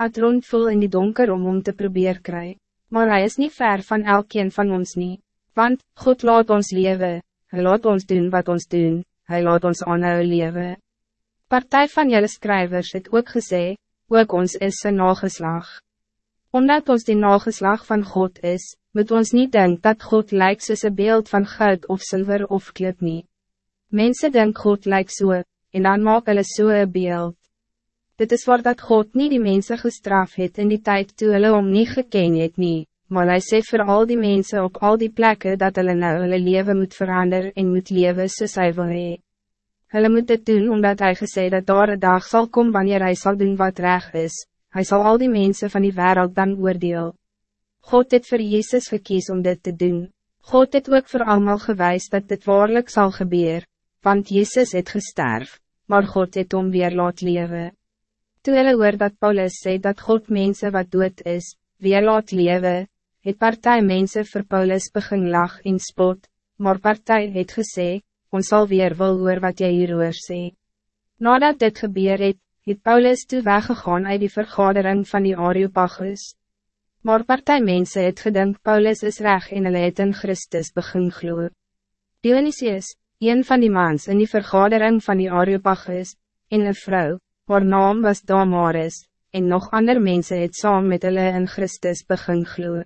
het rondvol in die donker om om te probeer kry, maar hij is niet ver van elkeen van ons niet, want God laat ons leven, hij laat ons doen wat ons doen, hij laat ons aanhou leven. Partij van jullie schrijvers het ook gesê, ook ons is zijn nageslag. Omdat ons die nageslag van God is, moet ons niet denken dat God lijkt soos een beeld van goud of zilver of klip nie. Mensen denken God lijkt so, en dan maak hulle so een beeld. Dit is waar dat God niet die mensen gestraft het in die tijd toe hulle om nie geken het nie, maar hij sê voor al die mensen op al die plekken dat hulle nou hulle leven moet veranderen en moet leven soos hy wil hee. Hulle moet dit doen omdat hij gesê dat daar een dag zal komen wanneer hij zal doen wat recht is, hij zal al die mensen van die wereld dan oordeel. God het voor Jezus gekies om dit te doen. God het ook voor allemaal gewijs dat dit waarlijk zal gebeuren, want Jezus het gesterf, maar God het om weer laat leven. Toe hulle hoor dat Paulus sê dat God mensen wat dood is, weer laat leven, het partij mensen voor Paulus begin lach in spot, maar partij het gesê, ons zal weer wel hoor wat jy hieroor sê. Nadat dit gebeur het, het Paulus toe weggegaan uit die vergadering van die Areopagus. Maar partij mensen het gedink Paulus is reg en hulle het in Christus begin gloe. Dionysius, een van die mans in die vergadering van die Areopagus, en een vrouw, haar naam was Damaris, en nog ander mensen het saam met hulle in Christus begin gloe.